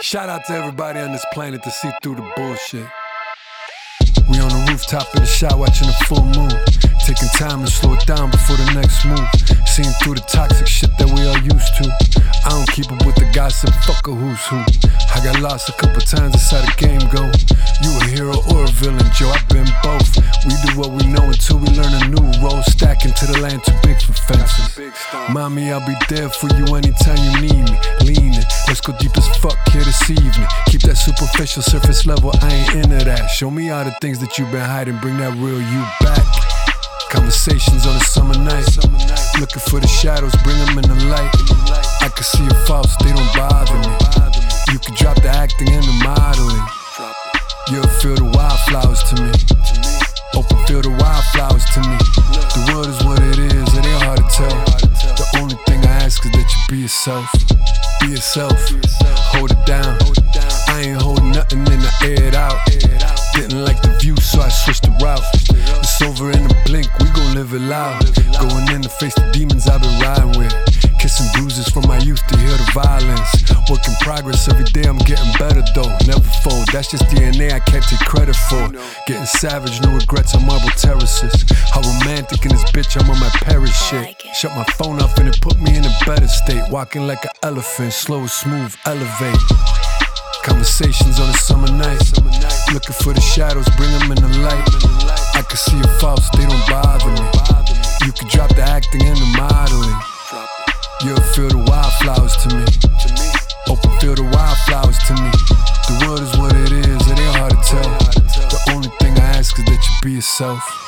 Shout out to everybody on this planet to see through the bullshit. We on the rooftop in the shot watching the full moon. Taking time to slow it down before the next move. Seeing through the toxic shit that we all used to. I don't keep up with the gossip, fuck a who's who. I got lost a couple times, how the game go. You a hero or a villain, Joe, I've been both. We do what we know until we learn a new role. Stacking to the land too big for fences. Mommy, I'll be there for you anytime you need me. Leaning, let's go deep as fuck this evening. Keep that superficial surface level, I ain't into that. Show me all the things that you've been hiding, bring that real you back. Conversations on a summer night. Looking for the shadows, bring them in the light. I can see your faults, they don't bother me. You can drop the acting and the modeling. You'll feel the wildflowers to me. Open field the wildflowers to me. The world is what it is, it ain't hard to tell. The only thing I ask is that you be yourself. Be yourself. Hold it down. I ain't holding nothing in the air it out. Didn't like the view, so I switched the route. It's over in a blink, we gon' live it loud. Going in to face the demons I've been riding with. Kissing bruises Work in progress every day, I'm getting better though. Never fold, that's just DNA I can't take credit for. Getting savage, no regrets on marble terraces. How romantic in this bitch, I'm on my Paris shit. Shut my phone off and it put me in a better state. Walking like an elephant, slow, smooth, elevate. Conversations on a summer night. Looking for the shadows, bring them in the light. I can see your faults, they don't bother me. You can drop the acting and the modeling. You'll feel the wildflowers yourself.